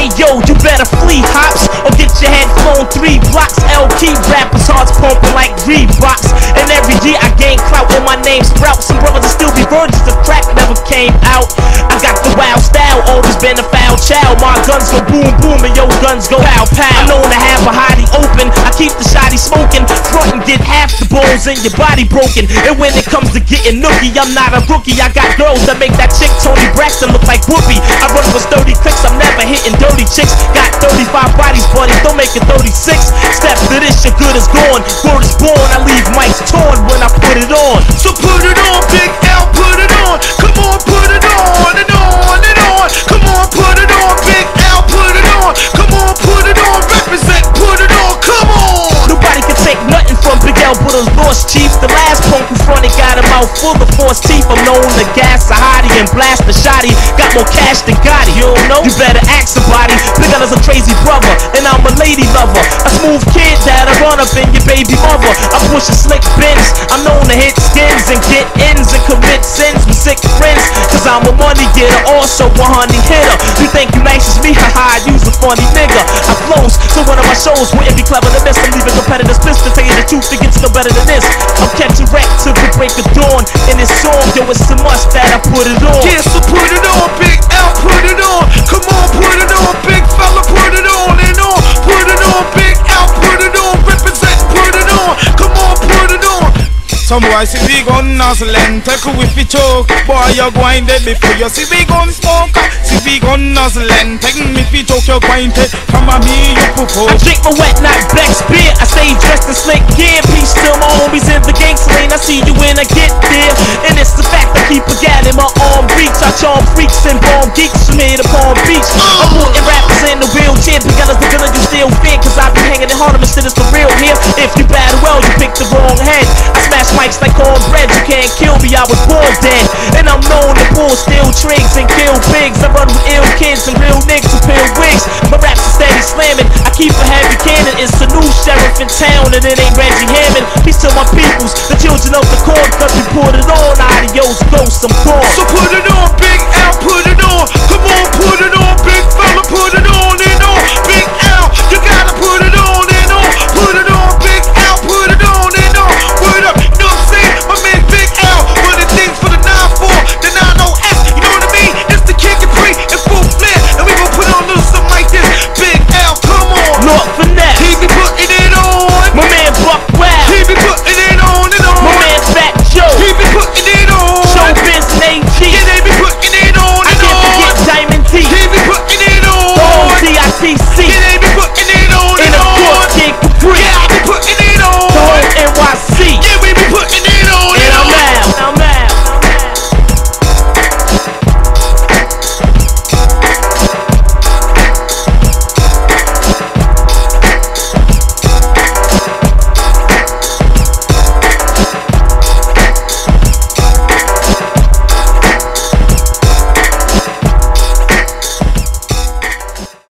Hey yo, you better flee hops or get your head flown three blocks. L key rappers hearts pumping like Reeboks. And every year I gain clout when my name sprouts. Some brothers will still be virgins if crack never came out. I got the wild style, always been a foul child. My guns go boom boom and your guns go pow pow. I'm known to have a hottie I keep the shotty smoking, front and get half the bones in your body broken. And when it comes to getting nookie, I'm not a rookie. I got girls that make that chick Toni Braxton look like Whoopi. I run for 30 clicks, I'm never hitting dirty chicks. Got 35 bodies, buddy, don't make it 36. Step to this, your good is gone. Word is born, I leave mics torn when I put it on. So put it on, The last punk who fronted got a mouth full of forced teeth. I'm known to gas a hottie and blast a shotty. Got more cash than Gotti. You don't know? You better ask somebody. Big L is a crazy brother, and I'm a lady lover. A smooth kid that'll run up in your baby mother. I push a slick Benz. I'm known to hit skins and get ins and commit sins with sick I'm a money getter, also a honey hitter. You think you nice as me? Haha, I use a funny nigga. I flows to one of my shows. Wouldn't be clever to miss. I'm leaving competitors pissed to tell you the truth. It no better than this. I'm catching wreck till the break of dawn. In this song, yo, it's a must that I put it on. Yeah, so put it on, Big Some boy see we gun nuzzling, take a whiffy choke. Boy, you're going dead before you see we gun smoke. See we gun nuzzling, take me fi choke, you're going dead. Come on me, you poo I drink my wet, night black beer. I stay dressed in slick gear. Peace to my homies in the gangster lane. I see you when I get there. And it's the fact I keep a gal in my arm reach. I charm freaks and bomb geeks from here to Palm Beach. I'm putting rappers in the wheelchair. Because the villain you still fear. Cause I be hanging in Harlem and shit is for real here. If you bad well, you pick the wrong head. I mics like cornbread. You can't kill me, I was born dead. And I'm known to pull steel tricks and kill pigs. I run with ill kids and real niggas who peel wigs. My raps are steady slamming. I keep a heavy cannon. It's a new sheriff in town, and it ain't Reggie Hammond. Peace to my peoples, the children of the corn, we put it on. Adios, ghosts, I'm gone. So put it on, Big